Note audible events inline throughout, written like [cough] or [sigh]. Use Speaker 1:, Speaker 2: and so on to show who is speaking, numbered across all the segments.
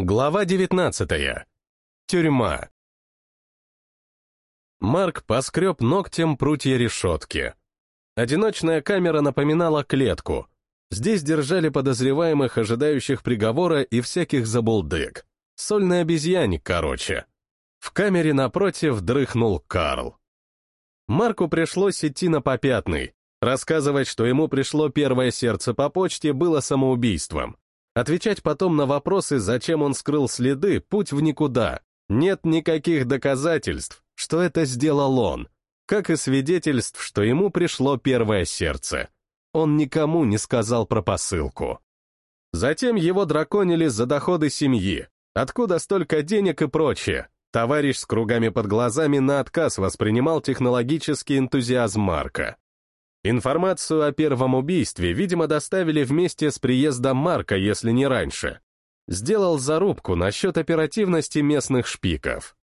Speaker 1: Глава 19. Тюрьма. Марк поскреб ногтем прутья решетки. Одиночная камера напоминала клетку. Здесь держали подозреваемых, ожидающих приговора и всяких забулдык. Сольный обезьянник, короче. В камере напротив дрыхнул Карл. Марку пришлось идти на попятный. Рассказывать, что ему пришло первое сердце по почте, было самоубийством. Отвечать потом на вопросы, зачем он скрыл следы, путь в никуда. Нет никаких доказательств, что это сделал он, как и свидетельств, что ему пришло первое сердце. Он никому не сказал про посылку. Затем его драконили за доходы семьи. Откуда столько денег и прочее? Товарищ с кругами под глазами на отказ воспринимал технологический энтузиазм Марка. Информацию о первом убийстве, видимо, доставили вместе с приездом Марка, если не раньше. Сделал зарубку насчет оперативности местных шпиков.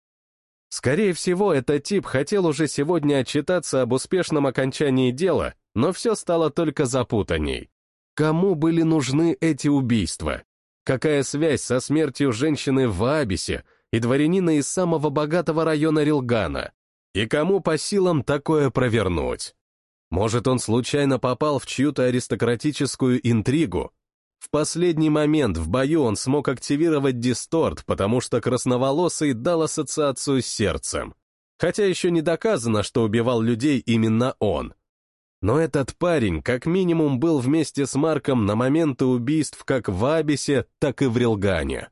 Speaker 1: Скорее всего, этот тип хотел уже сегодня отчитаться об успешном окончании дела, но все стало только запутанней. Кому были нужны эти убийства? Какая связь со смертью женщины в Абисе и дворянина из самого богатого района Рилгана? И кому по силам такое провернуть? Может, он случайно попал в чью-то аристократическую интригу? В последний момент в бою он смог активировать дисторт, потому что красноволосый дал ассоциацию с сердцем. Хотя еще не доказано, что убивал людей именно он. Но этот парень как минимум был вместе с Марком на моменты убийств как в Абисе, так и в Рилгане.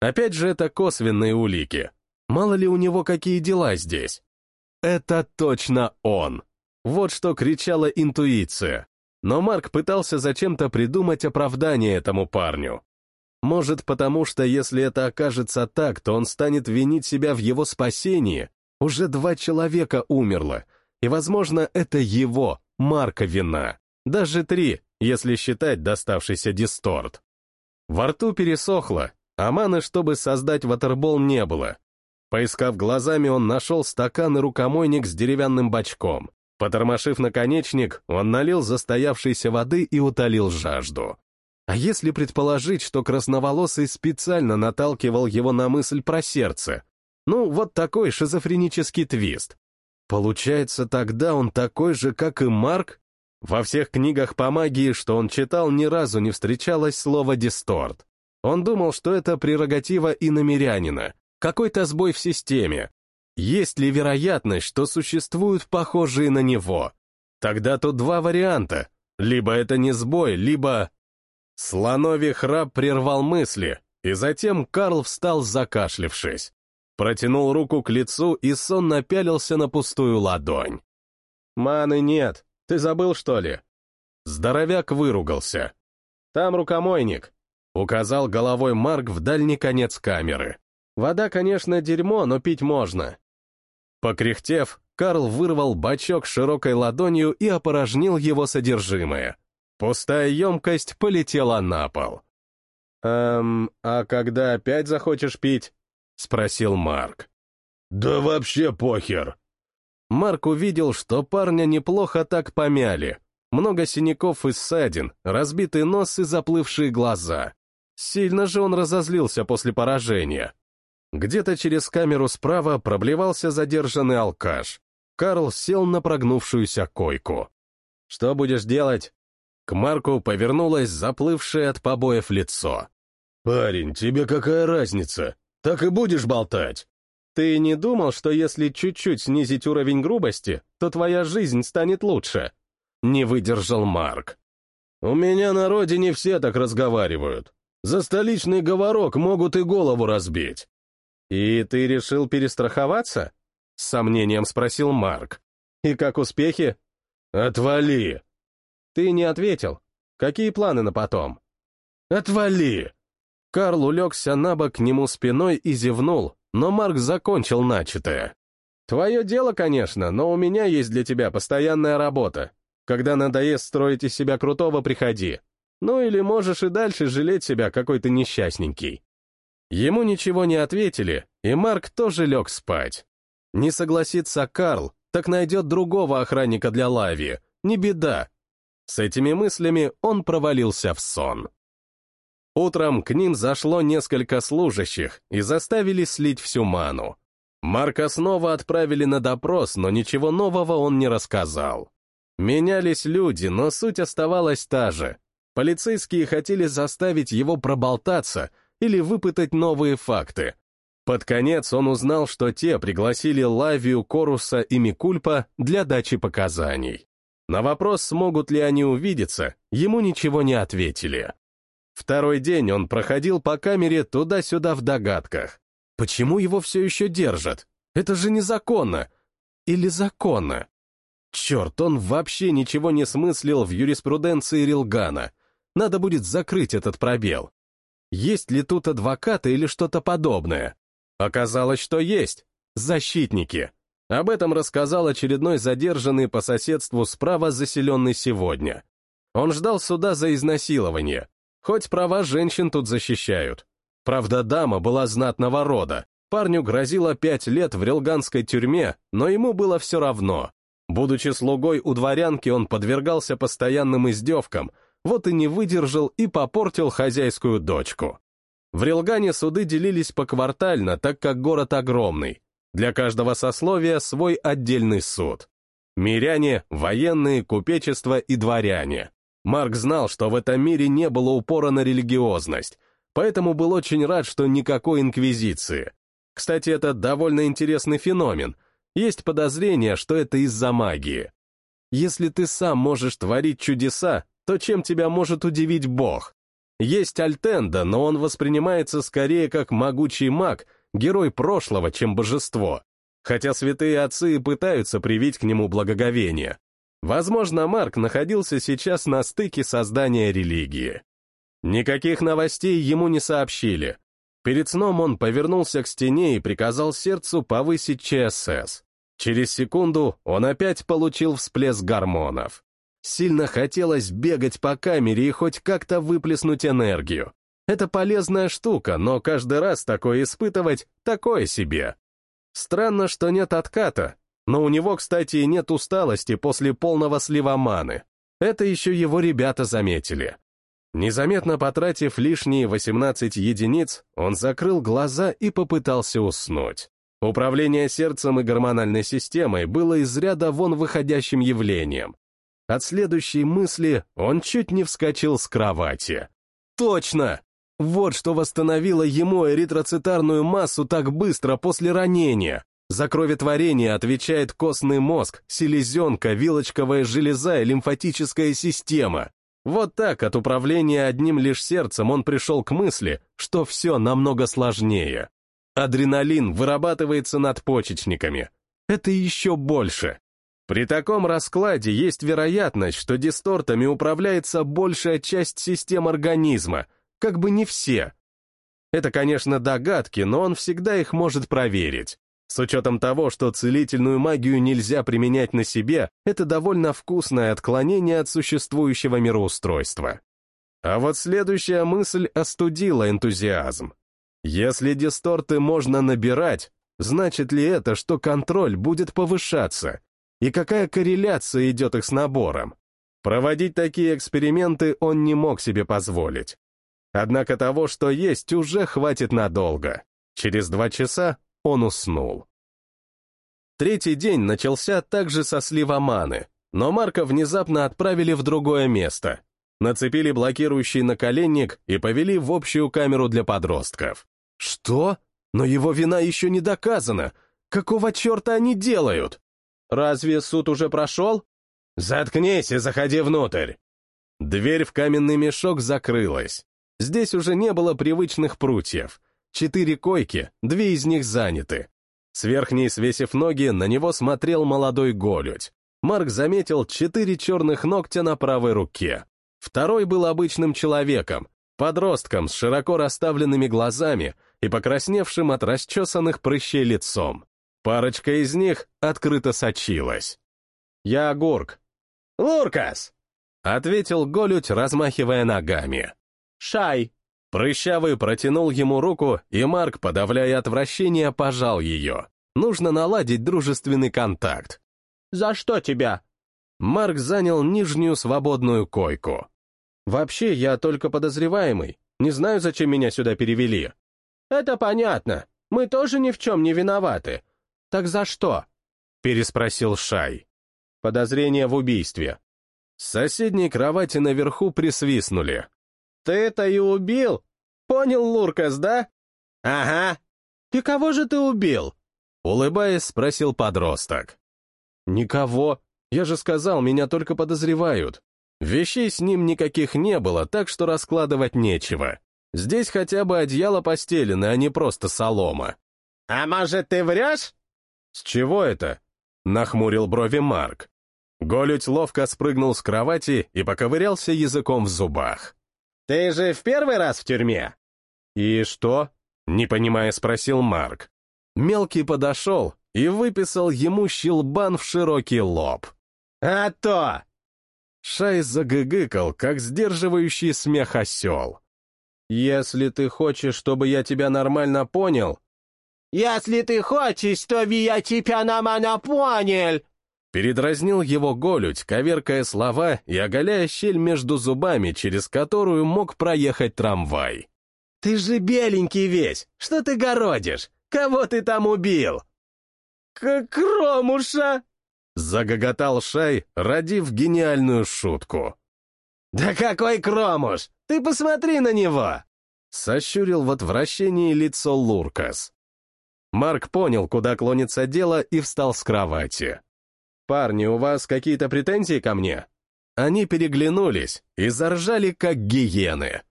Speaker 1: Опять же, это косвенные улики. Мало ли у него какие дела здесь. Это точно он. Вот что кричала интуиция. Но Марк пытался зачем-то придумать оправдание этому парню. Может, потому что если это окажется так, то он станет винить себя в его спасении. Уже два человека умерло, и, возможно, это его, Марка, вина. Даже три, если считать доставшийся дисторт. Во рту пересохло, а маны, чтобы создать ватербол, не было. Поискав глазами, он нашел стакан и рукомойник с деревянным бачком. Потормошив наконечник, он налил застоявшейся воды и утолил жажду. А если предположить, что красноволосый специально наталкивал его на мысль про сердце? Ну, вот такой шизофренический твист. Получается, тогда он такой же, как и Марк? Во всех книгах по магии, что он читал, ни разу не встречалось слово «дисторт». Он думал, что это прерогатива иномерянина, какой-то сбой в системе, есть ли вероятность, что существуют похожие на него? Тогда тут два варианта. Либо это не сбой, либо... Слоновий храп прервал мысли, и затем Карл встал, закашлившись. Протянул руку к лицу и сон напялился на пустую ладонь. «Маны нет. Ты забыл, что ли?» Здоровяк выругался. «Там рукомойник», — указал головой Марк в дальний конец камеры. «Вода, конечно, дерьмо, но пить можно. Покряхтев, Карл вырвал бачок широкой ладонью и опорожнил его содержимое. Пустая емкость полетела на пол. «Эм, а когда опять захочешь пить?» — спросил Марк. «Да вообще похер!» Марк увидел, что парня неплохо так помяли. Много синяков и ссадин, разбитый нос и заплывшие глаза. Сильно же он разозлился после поражения. Где-то через камеру справа проблевался задержанный алкаш. Карл сел на прогнувшуюся койку. «Что будешь делать?» К Марку повернулось заплывшее от побоев лицо. «Парень, тебе какая разница? Так и будешь болтать?» «Ты не думал, что если чуть-чуть снизить уровень грубости, то твоя жизнь станет лучше?» Не выдержал Марк. «У меня на родине все так разговаривают. За столичный говорок могут и голову разбить. «И ты решил перестраховаться?» — с сомнением спросил Марк. «И как успехи?» «Отвали!» «Ты не ответил. Какие планы на потом?» «Отвали!» Карл улегся на бок к нему спиной и зевнул, но Марк закончил начатое. «Твое дело, конечно, но у меня есть для тебя постоянная работа. Когда надоест строить из себя крутого, приходи. Ну или можешь и дальше жалеть себя какой то несчастненький. Ему ничего не ответили, и Марк тоже лег спать. Не согласится Карл, так найдет другого охранника для Лави, не беда. С этими мыслями он провалился в сон. Утром к ним зашло несколько служащих и заставили слить всю ману. Марка снова отправили на допрос, но ничего нового он не рассказал. Менялись люди, но суть оставалась та же. Полицейские хотели заставить его проболтаться или выпытать новые факты. Под конец он узнал, что те пригласили Лавию, Коруса и Микульпа для дачи показаний. На вопрос, смогут ли они увидеться, ему ничего не ответили. Второй день он проходил по камере туда-сюда в догадках. Почему его все еще держат? Это же незаконно. Или законно? Черт, он вообще ничего не смыслил в юриспруденции Рилгана. Надо будет закрыть этот пробел. Есть ли тут адвокаты или что-то подобное? Оказалось, что есть. Защитники. Об этом рассказал очередной задержанный по соседству справа заселенный сегодня. Он ждал суда за изнасилование, Хоть права женщин тут защищают. Правда, дама была знатного рода. Парню грозило пять лет в релганской тюрьме, но ему было все равно. Будучи слугой у дворянки, он подвергался постоянным издевкам, вот и не выдержал и попортил хозяйскую дочку. В Релгане суды делились поквартально, так как город огромный. Для каждого сословия свой отдельный суд. Миряне, военные, купечество и дворяне. Марк знал, что в этом мире не было упора на религиозность, поэтому был очень рад, что никакой инквизиции. Кстати, это довольно интересный феномен. Есть подозрение, что это из-за магии. Если ты сам можешь творить чудеса, то чем тебя может удивить Бог? Есть Альтенда, но он воспринимается скорее как могучий маг, герой прошлого, чем божество. Хотя святые отцы и пытаются привить к нему благоговение. Возможно, Марк находился сейчас на стыке создания религии. Никаких новостей ему не сообщили. Перед сном он повернулся к стене и приказал сердцу повысить ЧСС. Через секунду он опять получил всплеск гормонов. Сильно хотелось бегать по камере и хоть как-то выплеснуть энергию. Это полезная штука, но каждый раз такое испытывать — такое себе. Странно, что нет отката, но у него, кстати, нет усталости после полного слива маны. Это еще его ребята заметили. Незаметно потратив лишние 18 единиц, он закрыл глаза и попытался уснуть. Управление сердцем и гормональной системой было из ряда вон выходящим явлением. От следующей мысли он чуть не вскочил с кровати. Точно! Вот что восстановило ему эритроцитарную массу так быстро после ранения. За кроветворение отвечает костный мозг, селезенка, вилочковая железа и лимфатическая система. Вот так от управления одним лишь сердцем он пришел к мысли, что все намного сложнее. Адреналин вырабатывается надпочечниками. Это еще больше. При таком раскладе есть вероятность, что дистортами управляется большая часть систем организма, как бы не все. Это, конечно, догадки, но он всегда их может проверить. С учетом того, что целительную магию нельзя применять на себе, это довольно вкусное отклонение от существующего мироустройства. А вот следующая мысль остудила энтузиазм. Если дисторты можно набирать, значит ли это, что контроль будет повышаться? И какая корреляция идет их с набором? Проводить такие эксперименты он не мог себе позволить. Однако того, что есть, уже хватит надолго. Через два часа он уснул. Третий день начался также со слива маны, но Марка внезапно отправили в другое место. Нацепили блокирующий наколенник и повели в общую камеру для подростков. Что? Но его вина еще не доказана. Какого черта они делают? Разве суд уже прошел? Заткнись и заходи внутрь. Дверь в каменный мешок закрылась. Здесь уже не было привычных прутьев. Четыре койки, две из них заняты. С верхней свесив ноги, на него смотрел молодой голють. Марк заметил четыре черных ногтя на правой руке. Второй был обычным человеком, подростком с широко расставленными глазами и покрасневшим от расчесанных прыщей лицом. Парочка из них открыто сочилась. «Я Гурк». «Луркас!» — ответил Голють, размахивая ногами. «Шай!» Прыщавый протянул ему руку, и Марк, подавляя отвращение, пожал ее. Нужно наладить дружественный контакт. «За что тебя?» Марк занял нижнюю свободную койку. «Вообще, я только подозреваемый. Не знаю, зачем меня сюда перевели». «Это понятно. Мы тоже ни в чем не виноваты. Так за что?» — переспросил Шай. «Подозрение в убийстве». С соседней кровати наверху присвистнули. «Ты это и убил? Понял, Луркас, да?» «Ага. И кого же ты убил?» Улыбаясь, спросил подросток. «Никого. Я же сказал, меня только подозревают. Вещей с ним никаких не было, так что раскладывать нечего. Здесь хотя бы одеяло постелено, а не просто солома». «А может, ты врешь?» «С чего это?» — нахмурил брови Марк. Голють ловко спрыгнул с кровати и поковырялся языком в зубах. «Ты же в первый раз в тюрьме?» «И что?» — не понимая спросил Марк. Мелкий подошел и выписал ему щелбан в широкий лоб. «А то!» Шай загыгыкал, как сдерживающий смех осел. «Если ты хочешь, чтобы я тебя нормально понял...»
Speaker 2: «Если ты хочешь, чтобы я тебя нормально понял...»
Speaker 1: Передразнил его голють, коверкая слова и оголяя щель между зубами, через которую мог проехать трамвай. «Ты же беленький весь! Что ты городишь? Кого ты там убил?»
Speaker 2: К «Кромуша!»
Speaker 1: — загоготал Шай, родив гениальную шутку.
Speaker 2: «Да какой Кромуш! Ты посмотри на него!»
Speaker 1: — сощурил в отвращении лицо Луркас. Марк понял, куда клонится дело, и встал с кровати. «Парни, у вас какие-то претензии ко мне?» Они переглянулись и заржали, как гиены.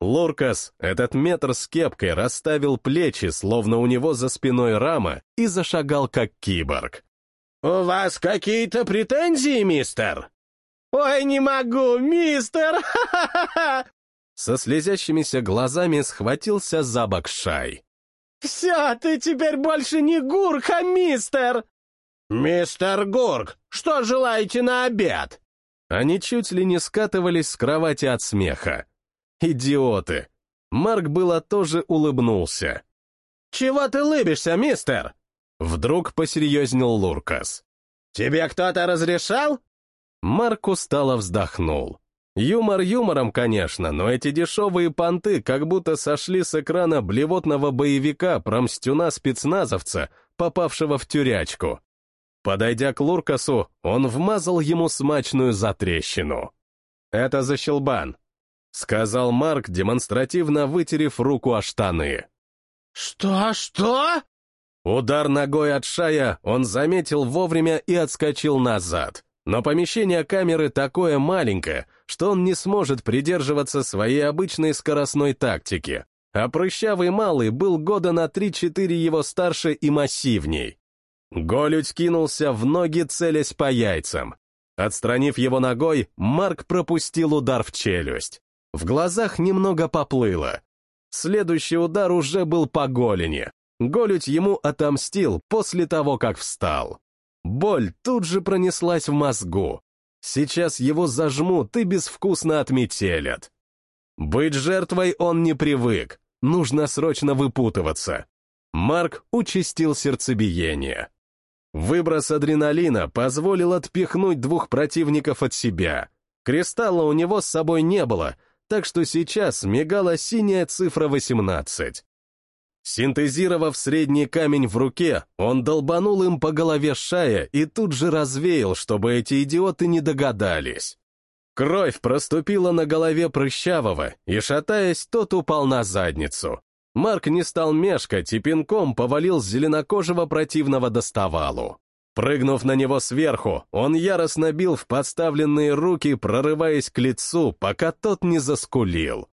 Speaker 1: Луркас, этот метр с кепкой, расставил плечи, словно у него за спиной рама, и зашагал, как киборг.
Speaker 2: «У вас какие-то претензии, мистер?» «Ой, не могу, мистер! [laughs]
Speaker 1: Со слезящимися глазами схватился за бок Шай.
Speaker 2: «Все, ты теперь больше не гурк, а мистер!» «Мистер Гурк, что желаете на обед?»
Speaker 1: Они чуть ли не скатывались с кровати от смеха. Идиоты! Марк было тоже улыбнулся.
Speaker 2: «Чего ты лыбишься, мистер?»
Speaker 1: Вдруг посерьезнел Луркас.
Speaker 2: «Тебе кто-то разрешал?»
Speaker 1: Марк устало вздохнул. Юмор юмором, конечно, но эти дешевые понты как будто сошли с экрана блевотного боевика про мстюна-спецназовца, попавшего в тюрячку. Подойдя к Луркасу, он вмазал ему смачную затрещину. «Это за щелбан», — сказал Марк, демонстративно вытерев руку о штаны.
Speaker 2: «Что, что?»
Speaker 1: Удар ногой от шая он заметил вовремя и отскочил назад. Но помещение камеры такое маленькое, что он не сможет придерживаться своей обычной скоростной тактики. А прыщавый малый был года на 3-4 его старше и массивней. Голють кинулся в ноги, целясь по яйцам. Отстранив его ногой, Марк пропустил удар в челюсть. В глазах немного поплыло. Следующий удар уже был по голени. Голють ему отомстил после того, как встал. Боль тут же пронеслась в мозгу. Сейчас его зажмут и безвкусно отметелят. Быть жертвой он не привык. Нужно срочно выпутываться. Марк участил сердцебиение. Выброс адреналина позволил отпихнуть двух противников от себя. Кристалла у него с собой не было, так что сейчас мигала синяя цифра 18. Синтезировав средний камень в руке, он долбанул им по голове Шая и тут же развеял, чтобы эти идиоты не догадались. Кровь проступила на голове Прыщавого, и, шатаясь, тот упал на задницу. Марк не стал мешкать и пинком повалил зеленокожего противного доставалу. Прыгнув на него сверху, он яростно бил в подставленные руки, прорываясь к лицу, пока тот не заскулил.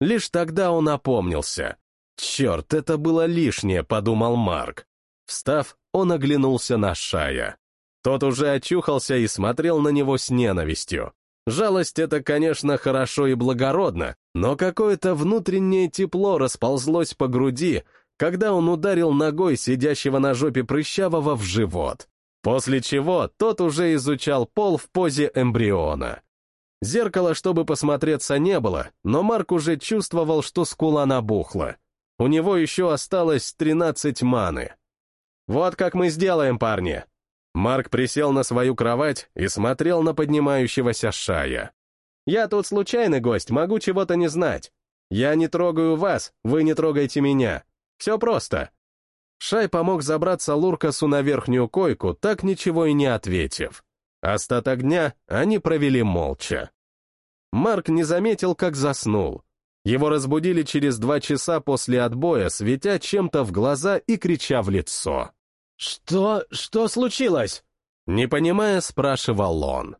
Speaker 1: Лишь тогда он опомнился. «Черт, это было лишнее», — подумал Марк. Встав, он оглянулся на Шая. Тот уже очухался и смотрел на него с ненавистью. Жалость — это, конечно, хорошо и благородно, но какое-то внутреннее тепло расползлось по груди, когда он ударил ногой сидящего на жопе прыщавого в живот. После чего тот уже изучал пол в позе эмбриона. Зеркала, чтобы посмотреться, не было, но Марк уже чувствовал, что скула набухла. У него еще осталось 13 маны. «Вот как мы сделаем, парни!» Марк присел на свою кровать и смотрел на поднимающегося Шая. «Я тут случайный гость, могу чего-то не знать. Я не трогаю вас, вы не трогайте меня. Все просто. Шай помог забраться Луркасу на верхнюю койку, так ничего и не ответив. Остаток дня они провели молча. Марк не заметил, как заснул. Его разбудили через два часа после отбоя, светя чем-то в глаза и крича в лицо.
Speaker 2: «Что... что случилось?»
Speaker 1: Не понимая, спрашивал он.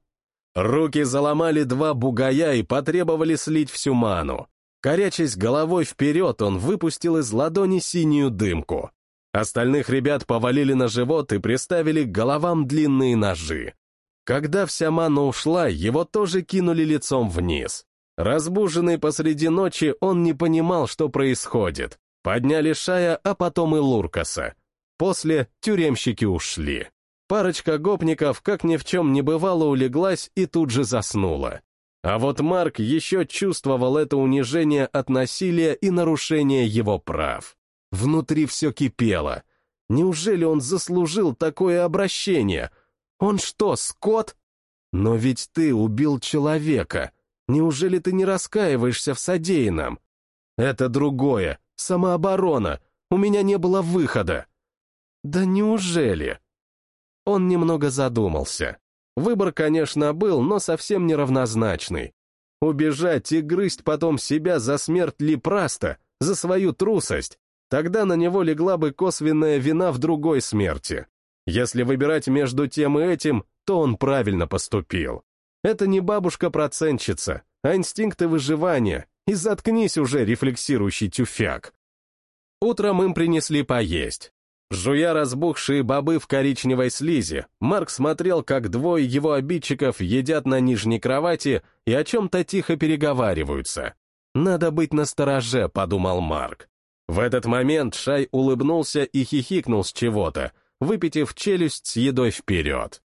Speaker 1: Руки заломали два бугая и потребовали слить всю ману. Корячась головой вперед, он выпустил из ладони синюю дымку. Остальных ребят повалили на живот и приставили к головам длинные ножи. Когда вся мана ушла, его тоже кинули лицом вниз. Разбуженный посреди ночи, он не понимал, что происходит. Подняли Шая, а потом и Луркаса. После тюремщики ушли. Парочка гопников, как ни в чем не бывало, улеглась и тут же заснула. А вот Марк еще чувствовал это унижение от насилия и нарушения его прав. Внутри все кипело. Неужели он заслужил такое обращение? Он что, скот? Но ведь ты убил человека. Неужели ты не раскаиваешься в содеянном? Это другое, самооборона. У меня не было выхода. Да неужели? Он немного задумался. Выбор, конечно, был, но совсем неравнозначный. Убежать и грызть потом себя за смерть Липраста, за свою трусость, тогда на него легла бы косвенная вина в другой смерти. Если выбирать между тем и этим, то он правильно поступил. Это не бабушка-процентщица, а инстинкты выживания, и заткнись уже, рефлексирующий тюфяк. Утром им принесли поесть. Жуя разбухшие бобы в коричневой слизи, Марк смотрел, как двое его обидчиков едят на нижней кровати и о чем-то тихо переговариваются. «Надо быть настороже», — подумал Марк. В этот момент Шай улыбнулся и хихикнул с чего-то, выпитив челюсть с едой вперед.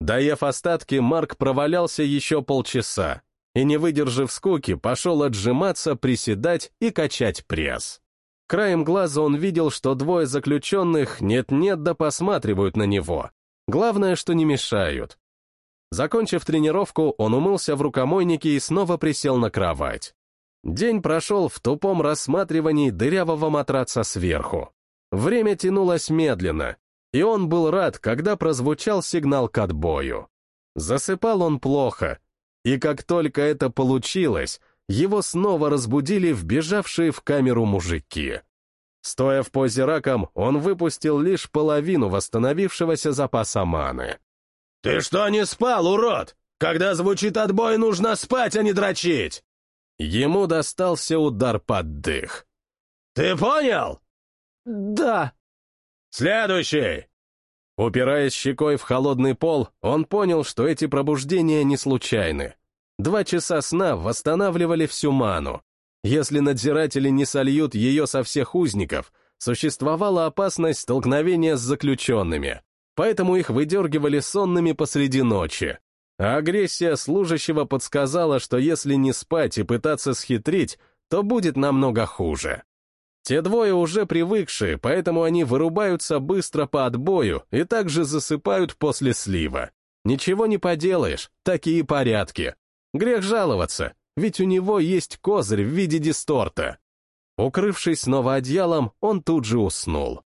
Speaker 1: Доев остатки, Марк провалялся еще полчаса и, не выдержав скуки, пошел отжиматься, приседать и качать пресс. Краем глаза он видел, что двое заключенных нет-нет да посматривают на него. Главное, что не мешают. Закончив тренировку, он умылся в рукомойнике и снова присел на кровать. День прошел в тупом рассматривании дырявого матраца сверху. Время тянулось медленно, и он был рад, когда прозвучал сигнал к отбою. Засыпал он плохо, и как только это получилось, его снова разбудили вбежавшие в камеру мужики. Стоя в позе раком, он выпустил лишь половину восстановившегося запаса маны.
Speaker 2: «Ты что не спал, урод? Когда звучит отбой, нужно спать, а не дрочить!»
Speaker 1: Ему достался удар под дых.
Speaker 2: «Ты понял?»
Speaker 3: «Да».
Speaker 2: «Следующий!»
Speaker 1: Упираясь щекой в холодный пол, он понял, что эти пробуждения не случайны. Два часа сна восстанавливали всю ману. Если надзиратели не сольют ее со всех узников, существовала опасность столкновения с заключенными, поэтому их выдергивали сонными посреди ночи. А агрессия служащего подсказала, что если не спать и пытаться схитрить, то будет намного хуже. Те двое уже привыкшие, поэтому они вырубаются быстро по отбою и также засыпают после слива. Ничего не поделаешь, такие порядки. Грех жаловаться, ведь у него есть козырь в виде дисторта. Укрывшись снова одеялом, он тут же уснул.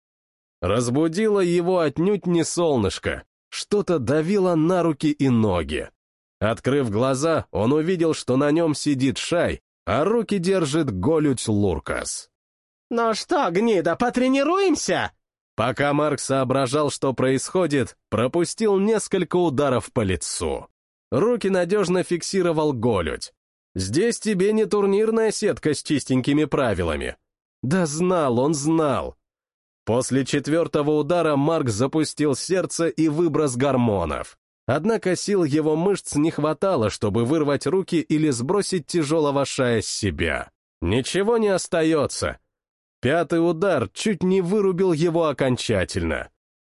Speaker 1: Разбудило его отнюдь не солнышко, что-то давило на руки и ноги. Открыв глаза, он увидел, что на нем сидит Шай, а руки держит Голють Луркас.
Speaker 3: «Ну что, гнида, потренируемся?»
Speaker 1: Пока Марк соображал, что происходит, пропустил несколько ударов по лицу. Руки надежно фиксировал голють. Здесь тебе не турнирная сетка с чистенькими правилами. Да знал, он знал. После четвертого удара Марк запустил сердце и выброс гормонов. Однако сил его мышц не хватало, чтобы вырвать руки или сбросить тяжелого шая с себя. Ничего не остается. Пятый удар чуть не вырубил его окончательно.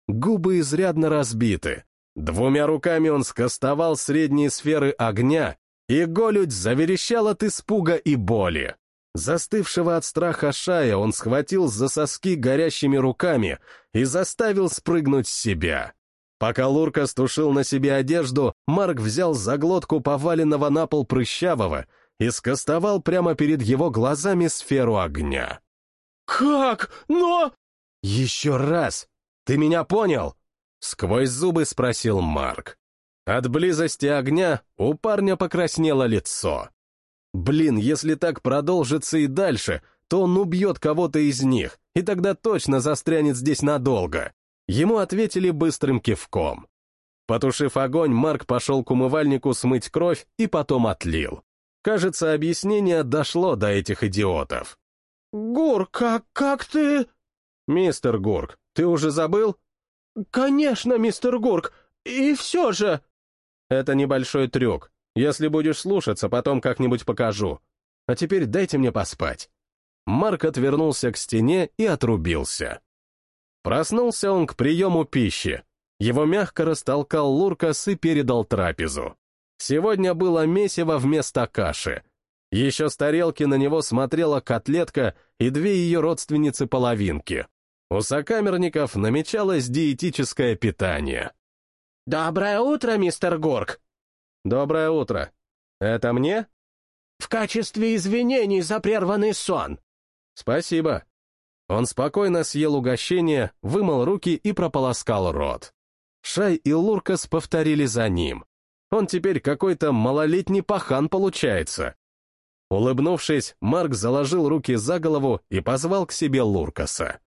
Speaker 1: Губы изрядно разбиты. Двумя руками он скостовал средние сферы огня, и голють заверещал от испуга и боли. Застывшего от страха шая он схватил за соски горящими руками и заставил спрыгнуть с себя. Пока Лурка стушил на себе одежду, Марк взял за глотку поваленного на пол прыщавого и скостовал прямо перед его глазами сферу огня.
Speaker 2: «Как? Но...»
Speaker 1: «Еще раз! Ты меня понял?» Сквозь зубы спросил Марк. От близости огня у парня покраснело лицо. Блин, если так продолжится и дальше, то он убьет кого-то из них, и тогда точно застрянет здесь надолго. Ему ответили быстрым кивком. Потушив огонь, Марк пошел к умывальнику смыть кровь и потом отлил. Кажется, объяснение дошло до этих идиотов.
Speaker 2: «Гурк, а как ты...»
Speaker 1: «Мистер Гурк, ты уже забыл?»
Speaker 2: «Конечно, мистер Гурк, и все же...»
Speaker 1: «Это небольшой трюк. Если будешь слушаться, потом как-нибудь покажу. А теперь дайте мне поспать». Марк отвернулся к стене и отрубился. Проснулся он к приему пищи. Его мягко растолкал Луркас и передал трапезу. Сегодня было месиво вместо каши. Еще с тарелки на него смотрела котлетка и две ее родственницы-половинки. У сокамерников намечалось диетическое питание.
Speaker 2: «Доброе утро, мистер Горг!»
Speaker 1: «Доброе утро. Это мне?»
Speaker 2: «В качестве извинений за прерванный сон».
Speaker 1: «Спасибо». Он спокойно съел угощение, вымыл руки и прополоскал рот. Шай и Луркас повторили за ним. Он теперь какой-то малолетний пахан получается. Улыбнувшись, Марк заложил руки за голову и позвал к себе Луркаса.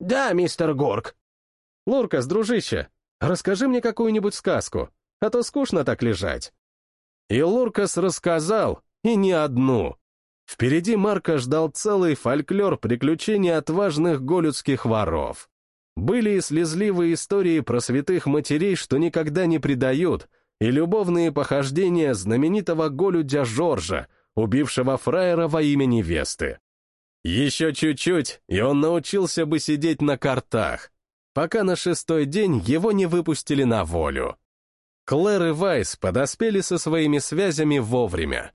Speaker 2: «Да, мистер Горг».
Speaker 1: «Луркас, дружище, расскажи мне какую-нибудь сказку, а то скучно так лежать». И Луркас рассказал, и не одну. Впереди Марка ждал целый фольклор приключений отважных голюдских воров. Были и слезливые истории про святых матерей, что никогда не предают, и любовные похождения знаменитого голюдя Жоржа, убившего фраера во имя невесты. Еще чуть-чуть, и он научился бы сидеть на картах, пока на шестой день его не выпустили на волю. Клэр и Вайс подоспели со своими связями вовремя.